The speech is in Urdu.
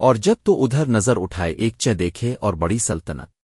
اور جب تو ادھر نظر اٹھائے ایک چہ دیکھے اور بڑی سلطنت۔